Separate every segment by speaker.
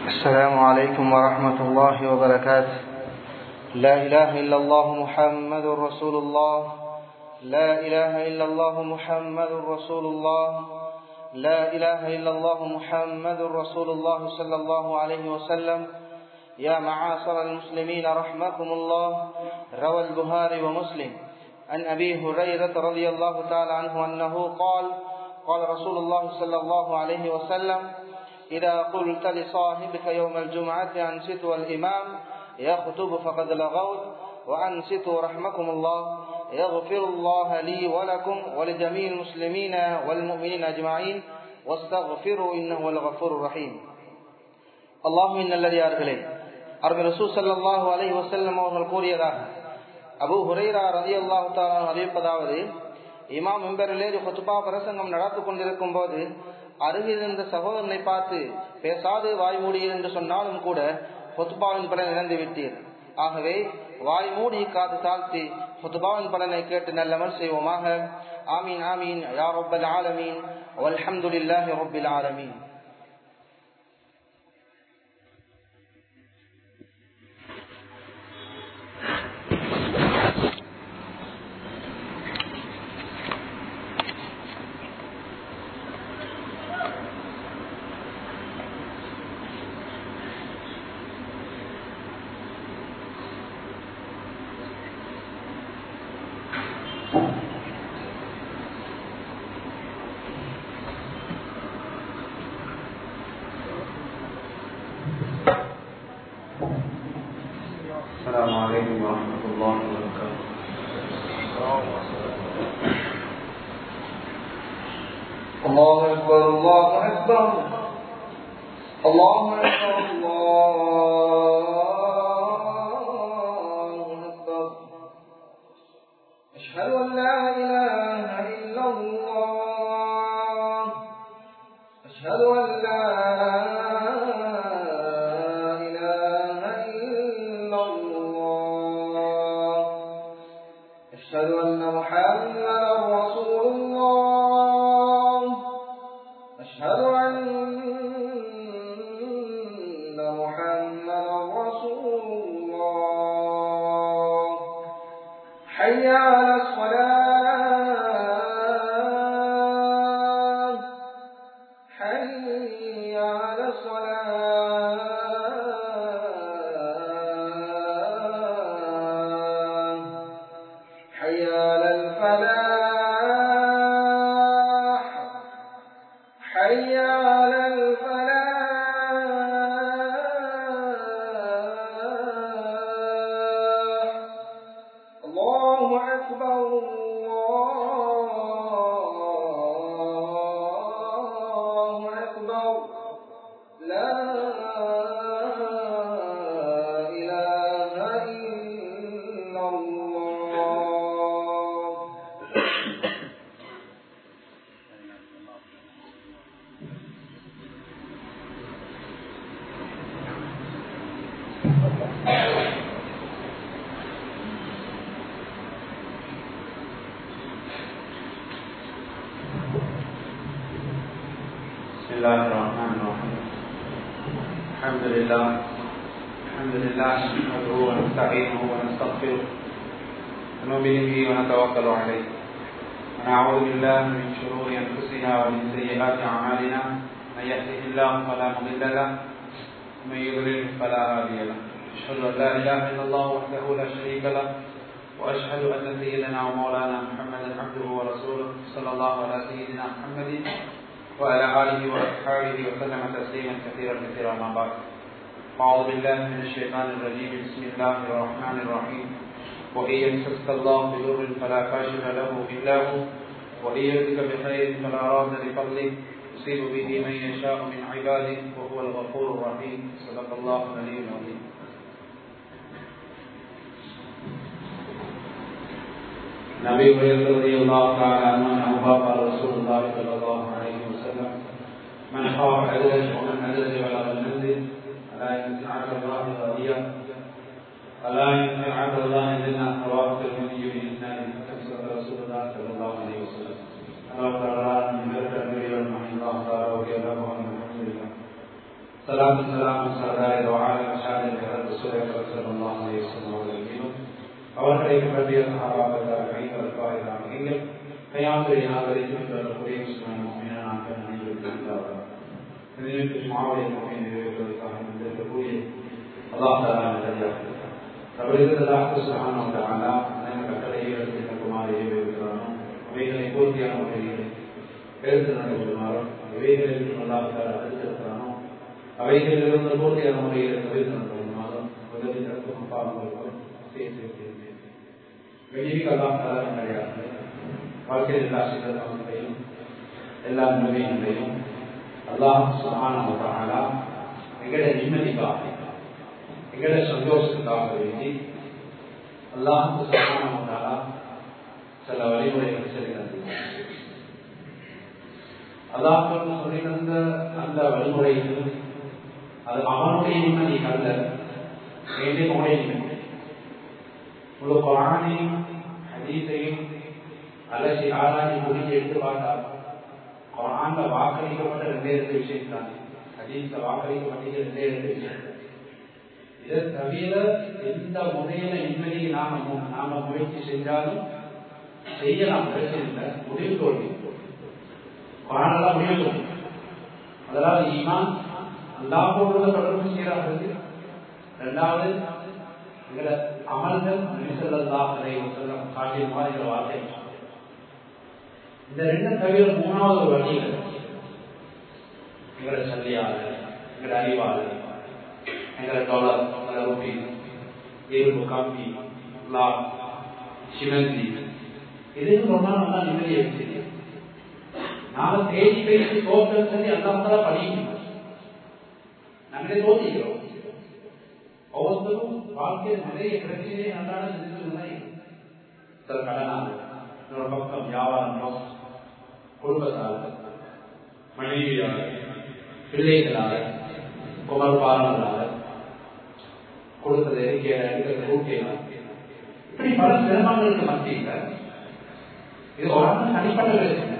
Speaker 1: السلام عليكم ورحمة الله وبركاته. لا إله إلا الله محمد رسول الله. لا إله إلا الله محمد رسول الله. لا إله إلا الله محمد رسول الله صلى الله عليه وسلم. يا معاصر المسلمين رحمكم الله. روى البخاري ومسلم. عن أبي هريرة رضي الله تعالى عنه أنه قال قال رسول الله صلى الله عليه وسلم إذا قلت لصاحبك يوم الجمعة أنصتوا الإمام يخطب فقد لغوت وأنصتوا رحمكم الله يغفر الله لي ولكم ولجميع المسلمين والمؤمنين أجمعين واستغفروا إنه هو الغفور الرحيم அல்லாஹுவின் நல்லடியார்களே அருமை ரசூ சல்லாஹூ அலை வசல்லம் அவர்கள் கூறியதாக அபு ஹுரைரா ரதி அல்லாஹு அறிவிப்பதாவது இமாம் மெம்பரிலே கொத்துபா பிரசங்கம் நடத்து கொண்டிருக்கும் போது அருகில் இருந்த சகோதரனை பார்த்து பேசாது வாய் மூடியர் என்று சொன்னாலும் கூட கொத்துபாவின் பலன் இழந்து விட்டீர் ஆகவே வாய் மூடி காது தாழ்த்தி கொத்துபாவின் பலனை கேட்டு நல்லமல் செய்வோமாக ஆமீன் ஆமீன் யா ரப்பல் ஆலமீன் வல்ஹம்துலில்லாஹி ரப்பில் ஆலமீன்
Speaker 2: السلام علیکم ورحمۃ اللہ
Speaker 1: وبرکاتہ اللہ اکبر اللہ اکبر Gracias. الله
Speaker 2: الرحمن الرحيم. الحمد لله. الحمد لله نحمده ونستعينه ونستغفره. ونؤمن به ونتوكل عليه. ونعوذ بالله من شرور أنفسنا ومن سيئات أعمالنا. من يهده الله فلا مضل له. ومن يضلل فلا هادي له. أشهد أن لا إله إلا الله وحده لا شريك له. وأشهد أن سيدنا ومولانا محمدا عبده ورسوله صلى الله على سيدنا محمد وعلى آله وأصحابه وسلم تسليما كثيرا كثيرا ما بعد. أعوذ بالله من الشيطان الرجيم. بسم الله الرحمن الرحيم. وإن يمسسك الله بضر فلا كاشف له إلا هو. وإن يردك بخير فلا راد لفضله. يصيب به من يشاء من عباده وهو الغفور الرحيم. صدق الله العلي العظيم. نبي هريرة رضي الله تعالى عنه قال رسول الله صلى الله عليه وسلم. من خاف عدله ومن عدله على ظنه ألا ينزعك الله غاليا ألا ينزعك الله لنا رواه الترمذي بإسناده فكسر رسول الله صلى الله عليه وسلم. ألا قرار من ذكر مريم رحمه الله تعالى رضي الله عنه الحمد سلام صلاة السلام على وعلى مشاهد رسول الله صلى الله عليه وسلم. وسلم اور ایک رضی اللہ تعالی عنہ الفاتحہ قیام کے یہاں پر یہ جو ہے خدا مسلمان مومنان کا அவைகளை பூர்த்தியான முறையில் எடுத்து நடைபெறுமாறும் அவைகளில் அல்லாஹ் அடுத்திருக்கிறானோ அவைகளிலிருந்து பூர்த்தியான முறையில் தவிர்த்து நடைபெறுமாறும் உதவி தற்கும் பாவங்களுக்கும் சேர்த்து வெளியிகலாம் கிடையாது வாழ்க்கையில் எல்லா சிறந்தவர்களையும் எல்லா நிலையங்களையும் அல்லாஹ் சுகானவர்களாக எங்களுடைய நிம்மதிக்காக எங்களுடைய சந்தோஷத்துக்காக வேண்டி அல்லாஹ் சுகானவர்களாக சில வழிமுறைகள் செல்கிறது அல்லாஹ் சொல்லி தந்த அந்த வழிமுறைகள் அது அவனுடைய நிம்மதி அல்ல என்னுடைய நிம்மதி. ஒரு குரானையும் ஹதீஸையும் அலசி ஆராய்ச்சி முடிஞ்சு எடுத்து பார்த்தால் குரான்ல வாக்களிக்கப்பட்ட ரெண்டே ரெண்டு விஷயம் தான். ஹதீஸ்ல வாக்களிக்கப்பட்ட ரெண்டே ரெண்டு விஷயம் இதை தவிர எந்த முறையில இன்மையை நாம நாம முயற்சி செஞ்சாலும் செய்யலாம் பிரச்சனை இல்லை. முடிவு தோல்வி. குரானெல்லாம் முடிவு தோல்வி. அதனால் ஈமான் அல்லாஹோட தொடர்பு செய்யறார்கள் ரெண்டாவது எங்களை அமல்கள் நிமிஷல்லாஹரை செல்லம் காட்டிய மாதிரி வார்த்தை இந்த ரெண்டு தவிர மூணாவது வழியில் எங்களை சல்லியாளர் எங்களை அறிவாளர் எங்களை டாலர் எங்களை ரூபி எறும்பு கம்பி லா சிவந்தி. இதுக்கு ரொம்ப நல்லா நிம்மதி எடுத்து நாம தேடி பேசி தோற்றம் சொல்லி அந்த படிக்கணும். நம்மளே தோதிக்கிறோம் ஒவ்வொருத்தரும் வாழ்க்கையில் நிறைய பிரச்சனையை அன்றாட செஞ்சு சில கடனாக இன்னொரு பக்கம் வியாபாரம் குடும்பத்தால் மனைவியால் பிள்ளைகளால் குமர்பாலங்களால் கொடுத்தது எடுக்கிறது இப்படி பல சிரமங்களுக்கு மத்தியில் இது உடனே தனிப்பட்ட பிரச்சனை.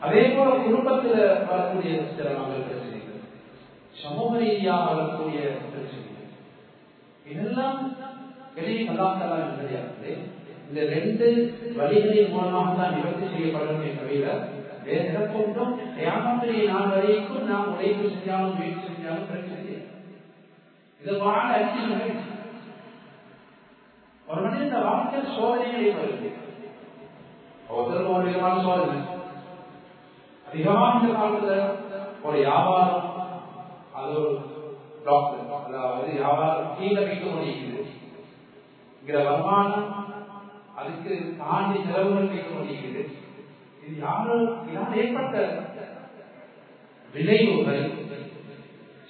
Speaker 2: அதே போல குடும்பத்தில் வரக்கூடிய சிரமங்கள் பிரச்சனைகள் சமூக ரீதியாக வரக்கூடிய பிரச்சனைகள் இதெல்லாம் வெளியே கலாச்சாரம் கிடையாது இந்த ரெண்டு வழிகளின் மூலமாக தான் நிவர்த்தி செய்யப்படணுமே தவிர வேற எதற்கொண்டும் ஏமாத்திரை நாள் வரைக்கும் நாம் உழைப்பு செஞ்சாலும் முயற்சி செஞ்சாலும் பிரச்சனை இது வாழ அடிச்சு ஒரு மனித இந்த வாழ்க்கையில் சோதனைகளை வருது ஒவ்வொரு ஒரு விதமான சோதனை. அதிகமான இந்த காலத்துல ஒரு வியாபாரம் அது ஒரு டாக்டர் அதாவது வியாபாரம் கீழே வைக்க முடியுது. இங்கிற வருமானம் அதுக்கு தாண்டி செலவுகள் வைக்க முடியுது இது யாரும் இதனால் ஏற்பட்ட விளைவுகள்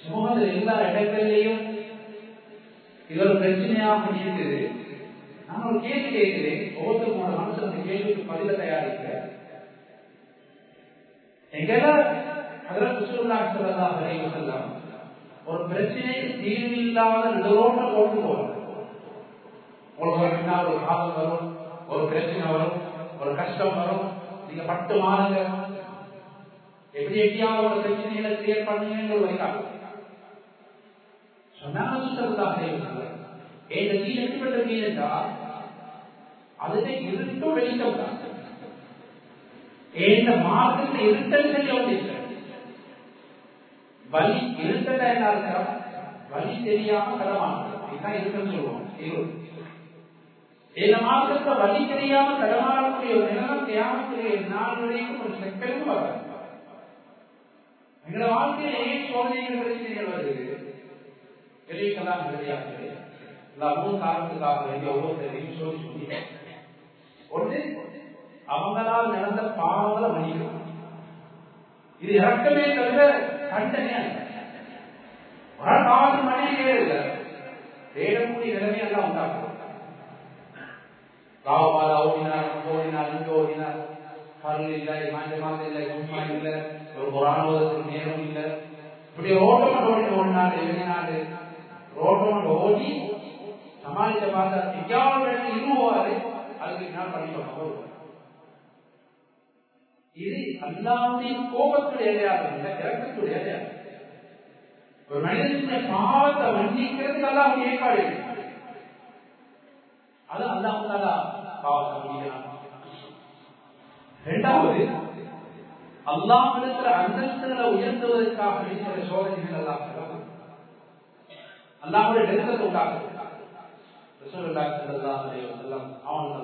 Speaker 2: சமூகத்தில் எல்லா இடங்களிலையும் இது ஒரு பிரச்சனையாக இருக்குது நான் ஒரு கேள்வி கேட்கிறேன். ஒவ்வொருத்தருக்கும் மனசு அந்த கேள்விக்கு பதில தயாரிக்க. எங்கெல்லாம் அதில் சுற்றுலா சொல்லலாம் ஒரு பிரச்சனைக்கு தீர்வில்லாத நடுரோட்ட கொண்டு போவாங்க உங்களுக்கு பின்னால் ஒரு காலம் வரும். ஒரு பிரச்சனை வரும் ஒரு கஷ்டம் வரும். நீங்க பத்து மாறுங்க எப்படி எப்படியாவது ஒரு பிரச்சனைகளை கிளியர் பண்ணுங்க வைக்காங்க சொன்னாங்க எங்க கீழ் எப்படிப்பட்ட கீழ் என்றால் அதுல இருட்டும் வெளிச்சம் தான். இந்த மார்க்கத்தில் இருட்டல் தெரிய வழி இருட்டல என்ன இருக்கிறோம் வலி தெரியாம கடமானது இதுதான் இருக்குன்னு சொல்லுவோம் இருள். இந்த மார்க்கத்தை வழி தெரியாம தடமாறக்கூடிய ஒரு நிலம் தியாகத்திலே நாள் வரைக்கும் ஒரு செகண்டும் வராது எங்களோட வாழ்க்கையில ஏன் சோதனைகள் பிரச்சனைகள் வருது? வெளியெல்லாம் கிடையாது மூணு காரணத்துக்காக வேண்டிய ஒவ்வொருத்தரையும் சொல்லி சொல்லி ஒன்று அவங்களால் நடந்த பாவங்களை மன்னிக்கணும். இது இறக்கமே தவிர தண்டனை ஒரு பாவத்து மன்னிக்கவே இல்லை. தேடக்கூடிய நிலைமையெல்லாம் உண்டாக்கும் ராவபால ஓடினார் ஓடினார் இங்க கருள் இல்லை மாஞ்சமாக இல்லை கும்மா இல்லை ஒரு புராணோதத்துக்கு நேரம் இல்லை இப்படி ரோட்டம் ஓடி ஓடினாரு வெளிநாடு ரோட்டம் ஓடி சமாளித்த பார்த்தா எங்கேயாவது இருவாரு அதுக்கு நான் பண்ணிட்டு இது அல்லாவுடைய கோபத்துடைய அடையாளம் இல்லை இறக்கத்துடைய ஒரு மனிதனுடைய பாவத்தை ஏற்பாடு அது அல்லாஹ் இரண்டாவது அல்லாஹிடத்துல அந்தஸ்துகளை உயர்த்துவதற்காக இருக்கிற சோதனைகள் எல்லாம் அல்லாஹுடைய நெருக்கத்தை உண்டாக்குது. அவன்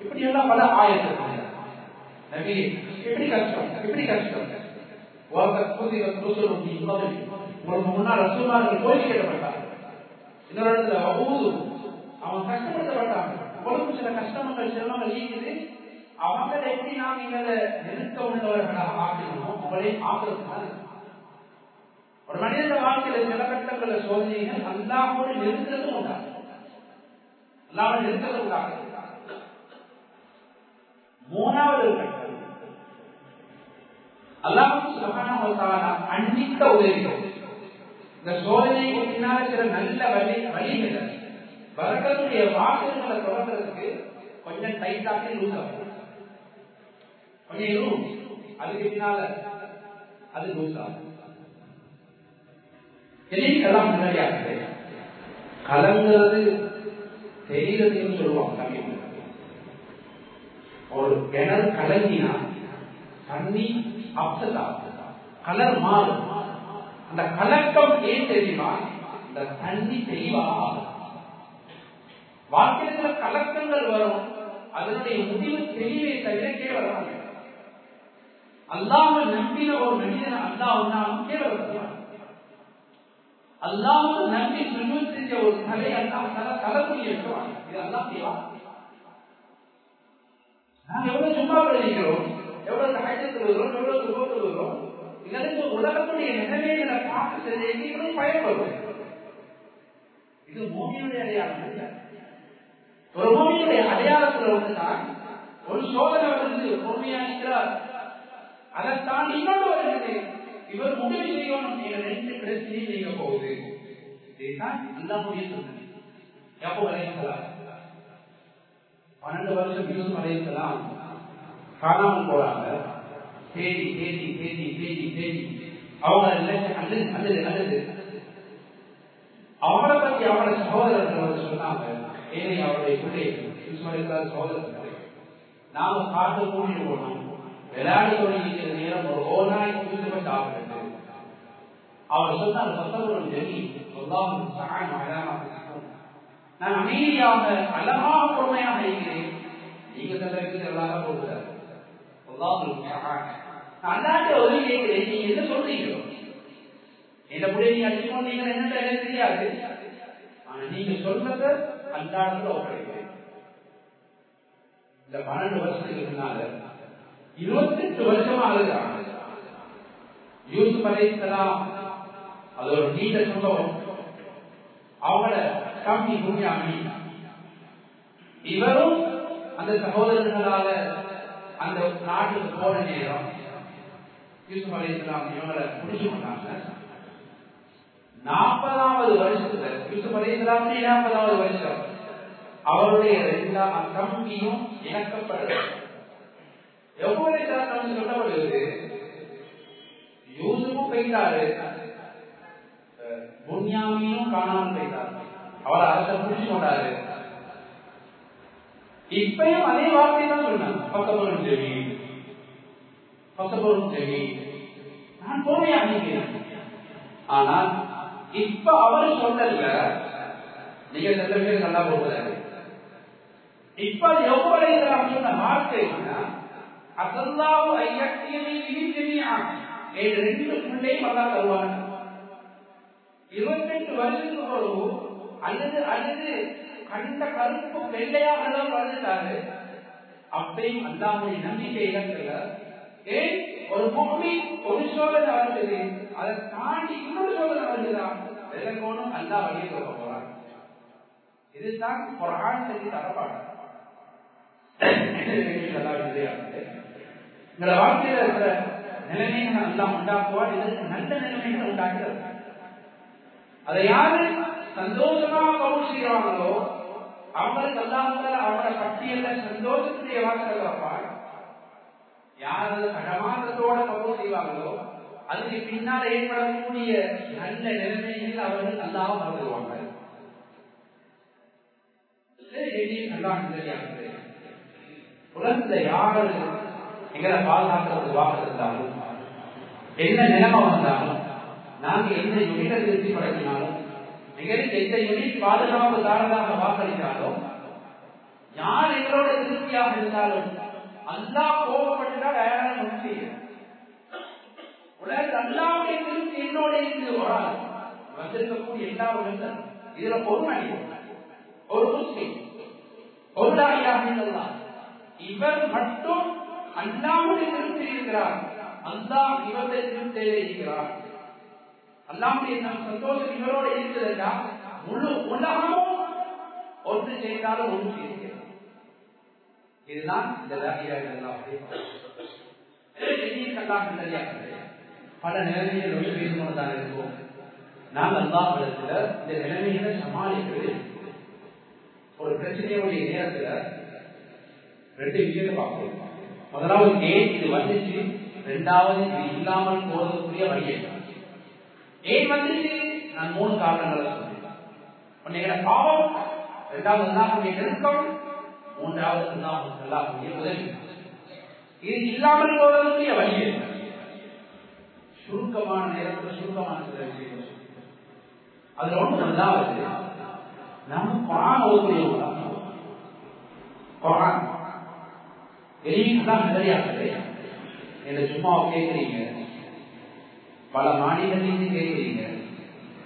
Speaker 2: இப்படி எல்லாம் பல எப்படி கஷ்டம்? எப்படி கஷ்டம்? வாக்க புதிய ருசுலும் நீ உங்களுக்கு முன்னால் ரசூலுல்லாஹி போய் கேட்கப்பட்டார் இன்னொரு இடத்துல அபூது அவன் கஷ்டப்படுத்தப்பட்டான். உங்களுக்கு சில கஷ்டங்கள் செல்வங்கள் இருக்குது அவங்களை எப்படி நாம் எங்களை நிறுத்த உள்ளவர்களாக ஆக்கணும் அவளை ஆக்கிறதுனால ஒரு மனித வாழ்க்கையில சில கட்டங்கள சோதனைகள் அல்லாமோடு நிறுத்ததும் உண்டாகும் அல்லாம நிறுத்ததும் உண்டாகும் மூணாவது கட்டம். அல்லாஹ் சுபஹானஹு அன்னிக்க உதவிகள். இந்த சோதனைக்கு பின்னால சில நல்ல வழி வழிகள் வரக்கூடிய வாக்குகளை தொடர்றதுக்கு கொஞ்சம் டைட்டாக லூஸ் ஆகும். கொஞ்சம் லூஸ் அதுக்கு பின்னால அது லூஸ் ஆகும். எல்லாம் முன்னாடியாக கலங்கிறது தெரிகிறதுன்னு சொல்லுவாங்க தமிழ் ஒரு கிணறு கலங்கினா தண்ணி அப்சதா கலர் மாறும். அந்த கலக்கம் ஏன் தெரியுமா? இந்த தண்ணி தெளிவாக வாழ்க்கையில கலக்கங்கள் வரும். அதனுடைய முடிவு தெளிவை தவிர கீழே வராது அல்லாமல் நம்பின ஒரு மனிதன் அல்லா ஒன்னாலும் கீழே வருவான் அல்லாமல் நம்பி சுண்ணு செஞ்ச ஒரு தலை அல்லாம தலை தலைக்குள்ளி வைக்குவான் இது அல்லா செய்வா? நாங்க எவ்வளவு சும்மா விளைக்கிறோம் எவ்வளவு காய்ச்சல் வருகிறோம்? எவ்வளவு துன்பத்தில் வருகிறோம்? எனக்கு உலகத்துடைய நிலைமைகளை பார்த்து செஞ்சு பயன்படும் இது பூமியுடைய அடையாளம் இல்லை ஒரு பூமியுடைய அடையாளத்தில் வந்துதான் ஒரு சோதனை வந்து பொறுமையா இருக்கிறார் அதை தாண்டி இன்னொன்று வருகிறது இவர் முடிவு செய்யணும் நீங்க நினைத்து பிரச்சனையும் நீங்க போகுது இதுதான் அந்த முடிவு சொன்னது எப்போ வரையலாம் பன்னெண்டு வருஷம் யூஸ் வரையலாம் காணாமல் போறாங்க தேடி தேடி தேடி தேடி தேடி. அவங்க அல்லது அல்லது அல்லது அவங்கள பத்தி அவங்களோட சகோதரர்கள் சொன்னாங்க ஏனை அவருடைய பிள்ளை சகோதரர்கள் நாம பார்த்து கூட்டிட்டு போனோம் விளையாடி கொண்டிருக்கிற நேரம் ஒரு ஓனாய் குதித்து சாப்பிடுறது அவர் சொன்னார் மற்றவர்கள் ஜெனி சொல்லாமல் சகாயம் அழகாக நான் அமைதியாக அழகாக பொறுமையாக இருக்கிறேன். நீங்க தந்தருக்கு எல்லாரும் போகிறார். சொல்லாமல் சகாயம் அல்லாட்ட உதவி கேட்கிறேன் நீங்க என்ன சொல்றீங்க? என்ன முடிய நீங்க அடிச்சு கொண்டீங்க என்ன எனக்கு தெரியாது ஆனா நீங்க சொல்றத அல்லாடத்துல ஒப்படைக்கிறேன். இந்த பன்னெண்டு வருஷத்துக்கு முன்னால இருபத்தெட்டு வருஷமா அழுகிறாங்க யூசுப் அலைத்தலாம் அது ஒரு நீண்ட சம்பவம். அவங்கள கம்மி குமியாமி இவரும் அந்த சகோதரர்களால அந்த நாட்டுக்கு போன நேரம் யூசுப் அலைத்தலாம் இவங்களை முடிச்சு கொண்டாங்க நாற்பதாவது வருஷத்துல யூசுப் அலைத்தலாம் நாற்பதாவது வருஷம். அவருடைய ரெண்டாம் தம்பியும் இணக்கப்படுறது எவ்வளவு சாத்தம் சொல்லப்படுகிறது யூசுப்பும் பெய்தாரு புண்ணியாமியும் காணாமல் பெய்தார் அவர் அரச புரிஞ்சு கொண்டாரு. இப்பயும் அதே வார்த்தை தான் சொன்னாங்க பக்கபுரம் செவி சரி நான் போவே அணுகிறேன் ஆனால் இப்ப அவர் சொல்லல. நீங்க சில பேர் நல்லா போகிறாரு இப்ப எவ்வளவு சொன்ன வார்த்தை அசல்லாவு ரெண்டு பிள்ளையும் நல்லா தருவாங்க. இருபத்தெட்டு வருஷத்துக்கு பிறகு அல்லது அல்லது கண்ட கருப்பு வெள்ளையாக வளர்ந்துட்டாரு. அப்பையும் அல்லாமுடைய நம்பிக்கை இழக்கல. ஏன் ஒரு பூமி ஒரு சோதனை வருது அதை தாண்டி இன்னொரு சோதனை வருகிறான் விலகோனும் அல்லா வழியை சொல்ல போறாங்க இதுதான் ஒரு ஆண் செஞ்சு தரப்பாடு உங்களை வாழ்க்கையில இருக்கிற நிலைமைகளை எல்லாம் உண்டாக்குவார். இதற்கு நல்ல நிலைமைகளை உண்டாக்கிறது அதை யாரு சந்தோஷமா கவுல் செய்யறாங்களோ அவங்களுக்கு அல்லாமல் அவங்களோட பட்டியல சந்தோஷத்துடைய வாசல் வைப்பார் யார் அது கடமாற்றத்தோட கபூல் செய்வாங்களோ அதுக்கு பின்னால் ஏற்படக்கூடிய நல்ல நிலைமையில் அவர்கள் நல்லாக மறந்துடுவாங்க உலகத்துல யாரு எங்களை பாதுகாக்கிறது வாக்கு இருந்தாலும் என்ன நிலைமை வந்தாலும் நாங்க எந்த யூனிட்டை திருப்தி படுத்தினாலும் எங்களுக்கு எந்த யூனிட் பாதுகாப்பு தாரதாக வாக்களித்தாலும் யார் எங்களோட திருப்தியாக இருந்தாலும் அல்லா கோபப்பட்டுதான் வேற முக்கிய உலகத்தில் அல்லாவுடைய திருப்தி என்னோட இருந்து வராது. வந்திருக்கக்கூடிய எல்லா உலகம் இதுல ஒரு மனிதன் ஒரு முஸ்லீம் ஒரு தாயாக இவர் மட்டும் அல்லாவுடைய திருப்தி இருக்கிறார். அல்லா இவருடைய திருப்தியிலே இருக்கிறார். அல்லாவுடைய நம் சந்தோஷம் இவரோட இருக்கிறதா? முழு உலகமும் ஒன்று செய்தாலும் ஒன்று செய்யும். இதுதான் இந்த பல நிலைமைகள் வந்து பேசுவதாக இருக்கும் நாம் அல்லாஹிடத்துல இந்த நிலைமைகளை சமாளிக்கிறது ஒரு பிரச்சனையுடைய நேரத்துல ரெண்டு விஷயத்தை பார்க்கணும் முதலாவது ஏன் இது வந்துச்சு ரெண்டாவது இது இல்லாமல் போறதுக்குரிய வழியை ஏன் வந்துச்சு நான் மூணு காரணங்களை சொன்னேன் பாவம் ரெண்டாவது அல்லாஹுடைய நெருக்கம் உதவி இது இல்லாமல் போவதற்குரிய சுருக்கமான நேரத்தில் சுருக்கமான சில விஷயங்கள் அதுல ஒன்று ரெண்டாவது நம்ம குரான் ஓதுடைய குரான். வெளியிட்டுதான் நிறையாக்குது என்ன சும்மா கேட்குறீங்க பல மாநிலங்களையும் கேட்குறீங்க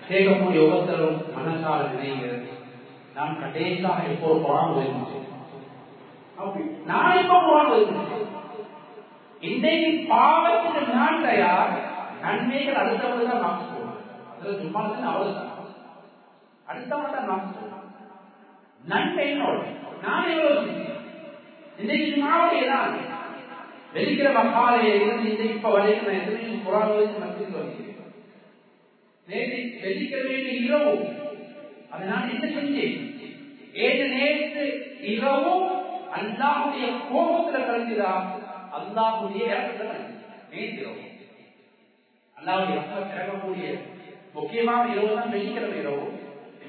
Speaker 2: கேட்கக்கூடிய ஒவ்வொருத்தரும் மனசால நினைங்க. நான் கடைசியாக எப்போ குரான் ஓதுச்சு நான் இப்போ குரான் இன்றைக்கு பாவத்துக்கு நான் தயார் நன்மைகள் அடுத்தவர்கள் தான் நாம் சொல்லுவோம் சும்மா அவள் தான் அடுத்தவங்க தான் நாம் சொல்லுவோம் நன்மை என்னோட நான் எவ்வளவு இன்றைக்கு சும்மாவே தான். வெளிக்கிற மக்காலையை இருந்து இன்றைக்கு இப்ப வரைக்கும் நான் எத்தனை குரான் மத்தியில் வருகிறேன் நேற்று வெளிக்கிற வேண்டிய இரவு. அதை நான் என்ன செஞ்சேன்? ஏழு நேற்று இரவும் அல்லாஹுடைய கோபத்துல கலந்துதா அல்லாஹுடைய இடத்துல நேற்று அல்லாவுடைய மக்கள் திறக்கக்கூடிய முக்கியமான இரவுதான் வெள்ளிக்கிழமை இரவு.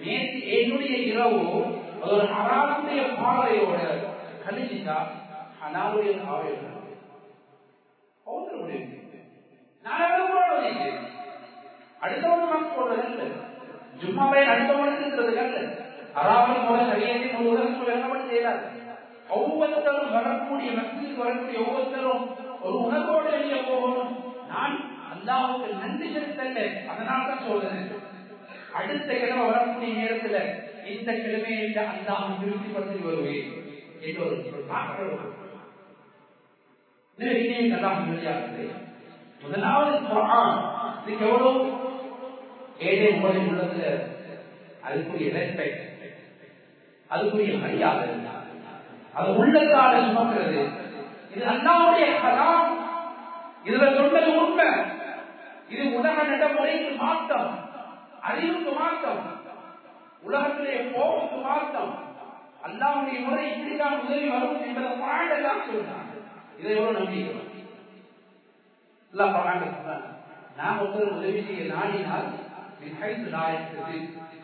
Speaker 2: நேற்று என்னுடைய இரவு ஒரு ஹராமுடைய பாவையோட கழிச்சுட்டா ஹலாலுடைய பாவையோட அடுத்தவங்க நமக்கு போடுறதில்ல ஜும்மாவை அடுத்தவங்களுக்கு இருக்கிறது அறாமல் போல சரியாக முழுவதும் விளக்கப்பட்டு செய்யலாது ஒவ்வொருத்தரும் வரக்கூடிய மக்களுக்கு வரக்கூடிய ஒவ்வொருத்தரும் ஒரு உணர்வோடு வெளியே போகணும். நான் அல்லாவுக்கு நன்றி செலுத்தல. அதனால தான் சொல்றேன். அடுத்த கிழமை வரக்கூடிய நேரத்துல இந்த கிழமையை அல்லாஹ் திருப்திப்படுத்தி வருவேன் என்று ஒரு முதலாவது இதுக்கு எவ்வளவு? ஏழை மொழி உள்ளதுல. அதுக்குரிய ரெஸ்பெக்ட் அதுக்குரிய மரியாதை. அது உள்ளத்தால சுமக்கிறது. இது அல்லாவுடைய கலாம். இதுல சொன்னது உண்மை. இது உலக நடைமுறைக்கு மாற்றம். அறிவுக்கு மாற்றம். உலகத்திலே போக்கு மாற்றம். அல்லாவுடைய முறை இப்படிதான் உதவி வரும் என்பதை பாடலாம் சொன்னாங்க இதை எவ்வளவு நம்பிக்கை நாம் ஒருத்தர் உதவி செய்ய நாடினால்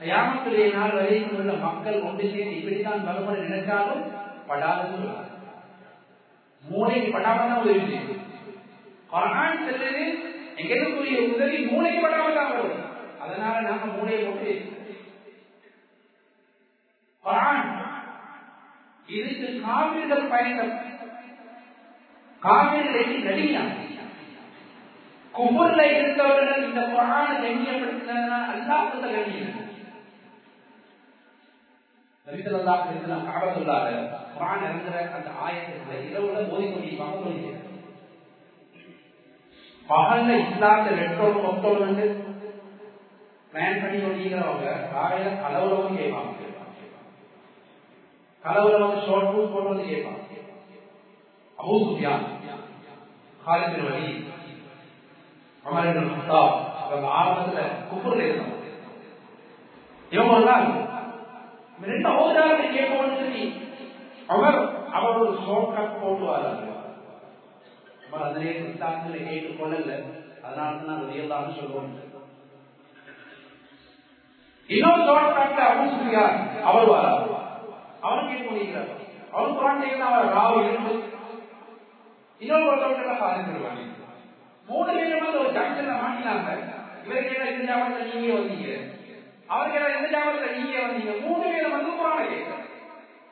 Speaker 2: கயாமத்திலே நாள் வரைக்கும் உள்ள மக்கள் ஒன்று சேர்ந்து இப்படித்தான் வருமான நினைச்சாலும் படாது மூளைக்கு படாம தான் உதவி செய்யும். குரான் செல்லுது எங்களுக்குரிய உதவி மூளை படாம தான் வரும். அதனால நாம மூளையை போட்டு குரான் இதுக்கு காவிர்கள் பயணம் காவிர்கள் நடிகை குபுர்ல இருந்தவர்கள் இந்த குரான கண்ணியப்படுத்தினால் அல்லாத கண்ணியம். நபிசல்லாஹ் இருக்கலாம் காபத்துள்ளாக குரான் இறங்குற அந்த ஆயத்துல இரவுல ஓதி கொண்டிருப்பாங்க சொல்லி பகல்ல இஸ்லாத்த ரெட்டோடு மொத்தோடு வந்து பிளான் பண்ணி கொண்டிருக்கிறவங்க காலையில கலவுல கேட்பாங்க. வந்து ஷார்ட் பூஸ் போட்டு வந்து கேட்பாங்க. அபூ சுஃபியான் காலிபின் வழி அமர் முஸ்தாப் அவங்க ஆரம்பத்துல இருந்தாங்க. இவங்க ஒரு நாள் ரெண்டு ஓதாரத்தை கேட்போம்னு சொல்லி அவர் அவர் ஒரு ஷார்ட் கட் போட்டு வராங்க நம்ம அதிலே அதனால தான் சொல்லுவோம் இன்னொரு தோட்டக்காட்டில் அவன் சொல்லியார் அவர் வர அவன் கேட்டு முடிக்கிறார் அவன் அவர் ராவ இருந்து. இன்னொரு ஒருத்தவங்க சாதிச்சிருவாங்க மூணு பேரும் ஒரு ஜங்ஷன்ல மாட்டினாங்க இவருக்கு என்ன நீங்க வந்தீங்க. அவருக்கு என்ன இந்த நீங்க வந்தீங்க மூணு பேரும் வந்து குரான கேட்க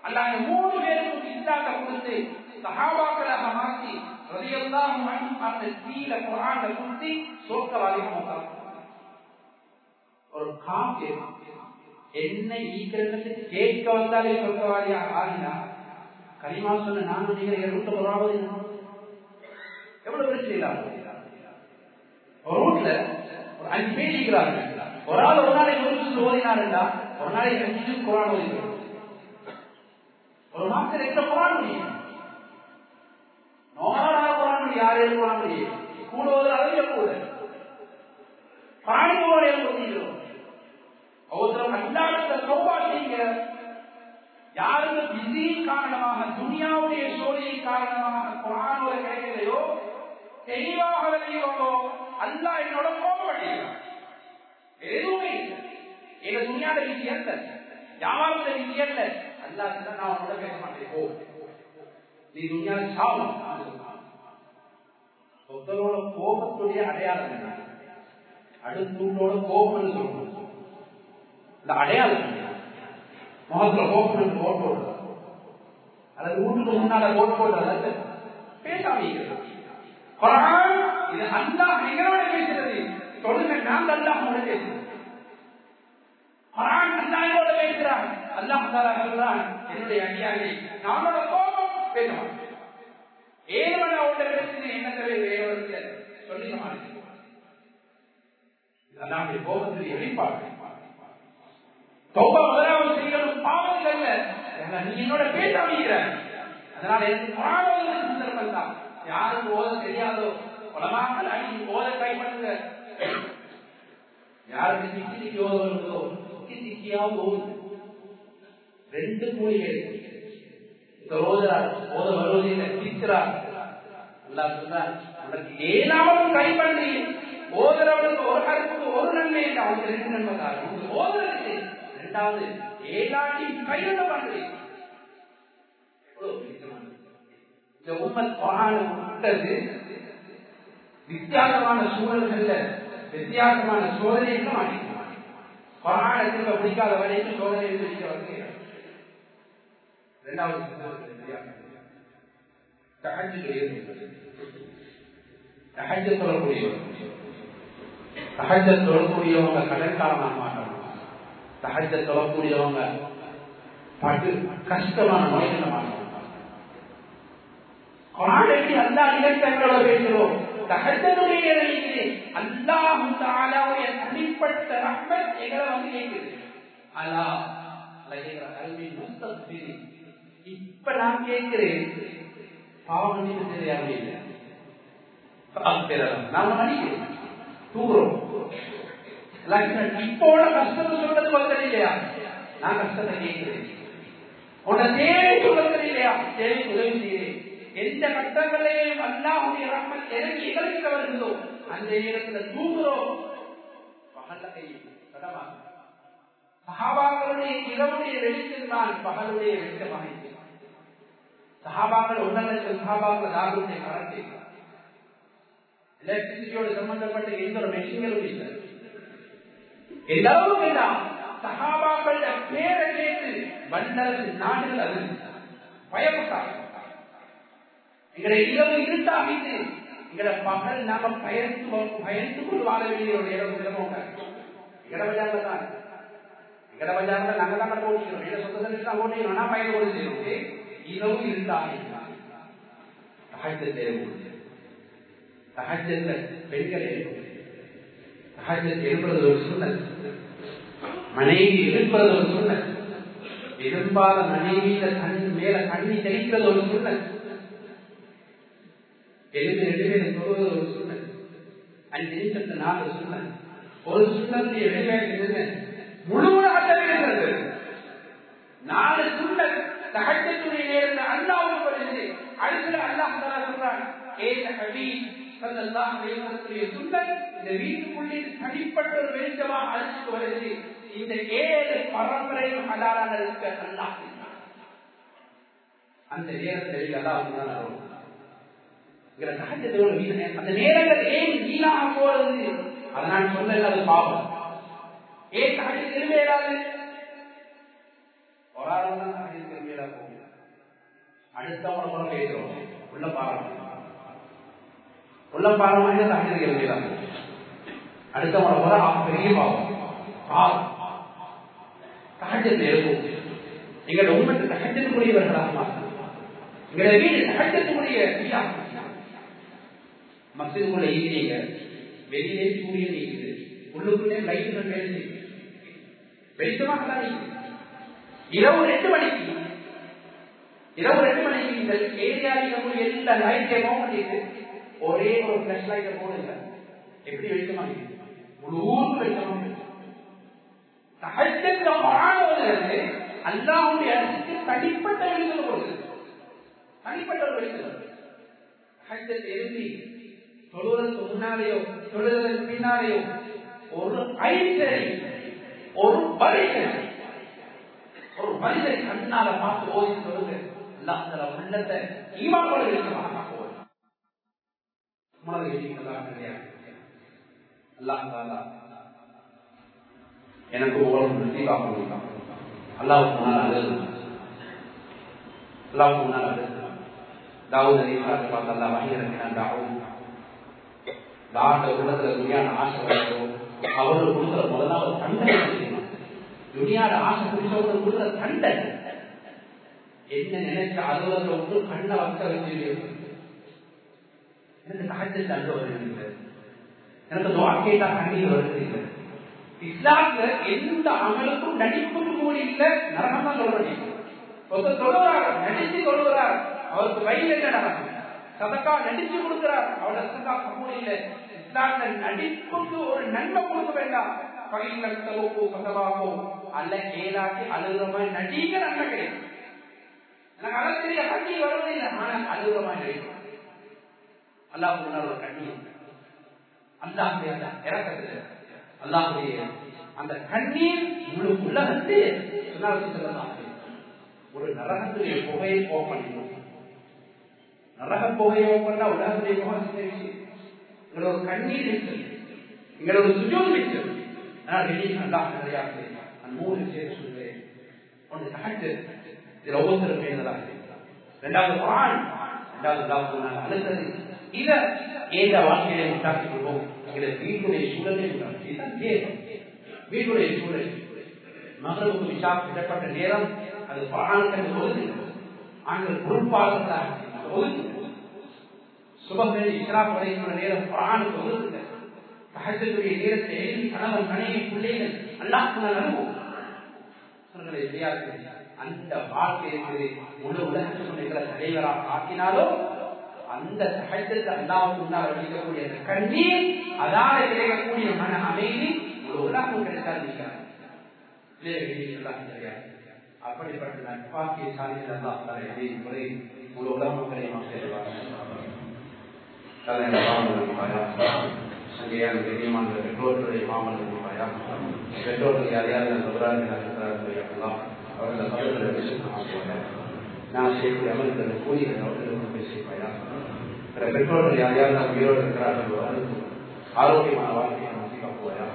Speaker 2: அல்லாங்க மூணு பேருக்கும் இஸ்லாத்தை கொடுத்து சஹாபாக்களாக மாற்றி ரலியல்லாஹு அந்த தீல குர்ஆனை கொடுத்து சோக்கவாதியாக ஒரு காப்பி என்ன ஈக்கிறதுக்கு கேட்க வந்தாலே சொர்க்கவாதியாக ஆகினா? கரிமா சொன்ன நான் நீங்க இருநூத்தி ஒரு எவ்வளவு பிரச்சனை இல்லாம ஒரு ரூட்ல ஒரு அஞ்சு பேர் இருக்கிறார்கள். ஒரு ஆள் ஒரு நாளை ஒரு ஓதினாருண்டா ஒரு நாளை அஞ்சு குரான் ஓதிக்கிறார் ஒரு மாசம் ரெண்டு குரான் முடியும் நோனாக குரான் முடியும் யாரையும் குரான் முடியும் கூட ஒரு அளவில் கூட பாணியோட ஓதிக்கிறோம்? ஒருத்தர் அல்லாத சோபா செய்யுங்க. யாருக்கு பிஸி காரணமாக துனியாவுடைய சோழியை காரணமாக குரான் கிடைக்கலையோ தெளிவாக விளையோடோ அல்லா என்னோட கோபப்படுகிறார் எதுவுமே இல்லை. எங்க துணியாட ரீதி அல்ல. யாவாரத்துல ரீதி அல்ல? அல்லா நான் உன்னோட பேச மாட்டேன். போ. நீ துணியால சாவும் ஒருத்தரோட கோபத்துடைய அடையாளம் என்ன? அடுத்தோட கோபம் சொல்லணும் இந்த அடையாளம் முகத்துல கோபம் போட்டு அல்லது வீட்டுக்கு முன்னால போட்டு போடுறது பேசாமீங்க குரான் இது அல்லாஹ் எங்களோட பேசுறது தொழுகை நாங்கள் அல்லாஹோட பேசுறோம் அல்லாஹோட பேசுறான் அல்லாஹ் சொல்றான் என்னுடைய அடியாரை நாமோட கோபம் பேச ஏவன உள்ள பிரச்சனை என்ன தவிர வேறவருக்கு கோபத்தில் வெளிப்பாடு. தௌபா முதலாவது செய்யணும் பாவம் அல்ல நீ என்னோட பேச அமைகிற அதனால எனக்கு சந்தர்ப்பம் தான் யாருக்கு ஓத தெரியாதோ உலமாக்கள் அடி ஓத ட்ரை பண்ணுங்க. யாருக்கு திக்கி திக்கி ஓதுவர்களோ திக்கி திக்கியாவது ஓது. ரெண்டு மூலிகை. ஓதுறார் ஓத வருவதில்லை திக்கிறார் உனக்கு ஏதாவது கை பண்ணி ஓதுறவனுக்கு ஒரு கருத்துக்கு ஒரு நன்மை இல்லை. அவனுக்கு ரெண்டு நன்மை தான். உங்களுக்கு ஓதுறதுக்கு ரெண்டாவது ஏழாட்டி கையில பண்றீங்க இந்த உம்மத் குரான விட்டது வித்தியாசமான சூழல்கள்ல வித்தியாசமான சோதனைகளும் அடிக்கிறார் குரான திரும்ப பிடிக்காத வரைக்கும் சோதனை பிடிக்க வந்து இரண்டாவது சொல்லக்கூடியவர். தகஜ சொல்லக்கூடியவங்க கடற்காரமாக மாட்டாங்க சொல்லக்கூடியவங்க கஷ்டமான நோய்களை மாட்டாங்க எப்படி அந்த இலக்கங்களோட பேசுகிறோம் தகஜனுடைய நிலையிலே அல்லாஹு தாலாவுடைய தனிப்பட்ட ரஹ்மத் எங்களை வந்து கேட்குது இப்ப நான் கேட்கிறேன் பாவம் மன்னிப்பு தெரியாது இல்லை. நாம மன்னிக்கிறேன் தூங்குறோம். இப்போட கஷ்டத்தை சொல்றது வந்து இல்லையா? நான் கஷ்டத்தை கேட்கிறேன். உன்னை தேவை சொல்றது இல்லையா? தேவை உதவி செய்கிறேன். எந்த கட்டங்களையும் அல்லாஹ் ரஹ்மத் இறங்கி இறங்கி வருகிறதோ அந்த நேரத்துல தூங்குறோம். பகல்ல கையும் கடமா இரவுடைய வெளிச்சம் தான் பகலுடைய வெளிச்சமாக சஹாபாக்கள் ஒன்றரை லட்சம் சஹாபாக்கள் சம்பந்தப்பட்ட எந்த ஒரு மெஷின்களும் இல்லை. எல்லாரும் வேண்டாம் பேரை கேட்டு நாடுகள் அது எங்களை இரவு இருட்டாகிட்டு எங்களை பகல் நாம பயந்து பயந்து கொண்டு வாழ வேண்டிய ஒரு இடம் இடமோங்க எங்கட தான் எங்கட நாங்க தான் கடை ஓட்டிக்கிறோம் சொந்தத்தில் தான் ஓட்டிக்கிறோம் நான் பயந்து கொண்டு செய்யணும் இரவு இருட்டாகி பெண்கள் எழுப்புறது ஒரு சூழல் மனைவி எழுப்புறது ஒரு சூழல் எதிர்பார மனைவியில கண் மேல தண்ணி தெளிக்கிறது ஒரு சூழல் எழுதி சொல்வது ஒரு சூழல் அஞ்சு நாலு சூழல் ஒரு சுண்ணத்தை எழுதி முழு உலகத்தில் நாலு சுண்ணல் தகச்சத்துடைய நேரத்தில் அல்லாவுக்கு வருது அடுத்த அல்லாஹ் சொல்றான் ஏன் ஹபீப் தனிப்பட்ட ஒரு வெளிச்சமாக அழைச்சிட்டு வருது. இந்த ஏழு பரம்பரையும் ஹலாலாக இருக்க அல்லாஹ் அந்த நேரத்தில் அல்லாஹ் தான் அருள் அந்த நேரங்கள் ஏன் வீணாக போறது அதை நான் சொல்ல அது பாவம். ஏன் தகஜ திரும்பிடாது ஒரு ஆள் தான் தகஜ திரும்பிடா போகும் அடுத்தவங்க கூட பேசுறோம் உள்ள பாரம் உள்ள பாரமாக தகஜ திரும்பிடா அடுத்தவங்க கூட பெரிய பாவம். பாவம். தகஜத்தில் இருக்கும் எங்களோட உண்மைக்கு சகஜத்துக்குரியவர்களாக மாற்றணும் எங்களுடைய வீடு சகஜத்துக்குரிய வீடாக மசிதுக்குள்ள ஈவினிங்க வெளியிலே சூரியன் இருக்குது உள்ளுக்குள்ளே லைட்டுகள் வேலை செய்யுது வெளிச்சமாக தான் இரவு ரெண்டு மணிக்கு. இரவு ரெண்டு மணிக்கு இந்த ஏரியாவில் எல்லா லைட்டையும் ஆன் பண்ணிட்டு ஒரே ஒரு பிளஸ் லைட்டை போடுங்க. எப்படி வெளிச்சமாக முழு ஊருக்கு வெளிச்சமா சகஜத்திலிருந்து அல்லாவுடைய அரசுக்கு தனிப்பட்ட வெளிச்சல் கொடுக்குது. தனிப்பட்ட ஒரு வெளிச்சம். எழுதி தொழுவதற்கு முன்னாலேயோ தொழுவதற்கு பின்னாலேயோ ஒரு ஐந்தரை ஒரு மனிதன் ஒரு மனிதன் கண்ணால பார்த்து ஓதி சொல்லுங்க அல்லாஹ் உள்ளத்தை ஈமாவோட வெளிச்சமாக கிடையாது அல்லாஹ் எனக்கு உங்களுக்கு நசீபாக கொடுத்தான். அல்லாவுக்கு முன்னால் அல்லாவுக்கு முன்னால் அழுது தாவூத் அலி பார்த்து அல்லா வாங்கியிருக்கிறான் தாவூத். தாண்ட உள்ளத்துல துணியான ஆசை வரணும் அவர்கள் கொடுக்குற முதலாவது தண்டனை துணியான ஆசை பிடிச்சவர்கள் கொடுக்குற தண்டனை என்ன நினைச்ச அலுவலக விட்டு கண்ணை வக்க வச்சு எனக்கு தகஜ தண்டு வருகிறது எனக்கு துவா கேட்டா கண்ணீர் வருகிறது இஸ்லாம்ல எந்த அமலுக்கும் நடிப்பும் கூட இல்லை. நரகம் தான் சொல்ல வேண்டியது. ஒருத்தர் தொழுகிறார் அவருக்கு வயல் என்ன நடக்கும்? சதக்கா நடிச்சு கொடுக்கிறார். அவரோட சதக்கா கபூல் இல்லை. இஸ்லாமிய நடிப்புக்கு ஒரு நன்மை கொடுக்க வேண்டாம். பகைங்கள் தலோப்போ பசவாகோ அல்ல ஏதாக்கி அழுகிற மாதிரி நடிக்க நன்மை கிடைக்கும். எனக்கு அதை தெரிய கண்ணி வருவதில்லை ஆனா அழுகிற மாதிரி நடிக்கும். அல்லாஹ் முன்னால் ஒரு கண்ணி அல்லாஹ் இறக்கத்துல அல்லாஹுடைய அந்த கண்ணீர் முழு உலகத்து சொல்லலாம். ஒரு நரகத்திலே புகையை ஓப்பன் நரக போகையோ ஓப்பன் உலகத்திலே புகை விஷயம் எங்களோட கண்ணீர் மிச்சம் எங்களோட சுஜோம் ஆனால் வெளியே அல்லாஹ் நிறையா நான் மூணு பேர் சொல்லுவேன். ஒன்று தகட்டு இதில் ஒவ்வொருத்தரும் பேசுறதாக ரெண்டாவது குரான் ரெண்டாவது அழுத்தது இதை ஏந்த வாழ்க்கையை உண்டாக்கிக் கொள்வோம் எங்களை வீட்டுடைய சூழலை இதுதான் தேவை வீட்டுடைய சூழல். மகளுக்கு விஷா கிட்டப்பட்ட நேரம் அது ஆண்கள் ஒதுக்கு ஆண்கள் பொறுப்பாளர்களாக ஒதுக்கு சுபங்கள் இஸ்ரா நேரம் ஆணுக்கு ஒதுக்குங்க தகஜத்துடைய நேரத்தை எழுதி கணவன் மனைவி பிள்ளைகள் அல்லாஹ் அனுபவம் அந்த வாழ்க்கை இருக்குது முழு உலகத்துக்கு தலைவராக ஆக்கினாலோ அந்த சகஜத்தை அல்லாவுக்கு முன்னால் வடிக்கக்கூடிய அந்த கண்ணீர் அதால கிடைக்கக்கூடிய மன அமைதி ஒரு உலகம் கிடைக்காது அப்படிப்பட்ட நட்பாக்கிய சாலையில் அல்லா தலை முறை ஒரு உலகம் கிடையாது பெற்றோர்களுடைய மாமல்கள் பெற்றோர்கள் யாரையாவது அவர்கள் நான் செய்யக்கூடிய அமல்களை கூலிகள் அவர்களுக்கு பேசிப்பாயா பிற பெற்றோர்கள் யாரையாவது நாம் உயிரோடு இருக்கிறார்களோ அவர்களுக்கு ஆரோக்கியமான வாழ்க்கையை நசீவாக்குவாயா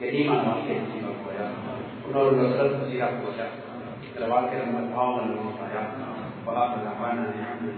Speaker 2: கண்ணியமான வாழ்க்கையை நசீவாக்குவாயா இன்னொரு சிறப்பு சீராக்குவாயா சில வாழ்க்கையில் நம்ம பாவங்கள் Kalau ada.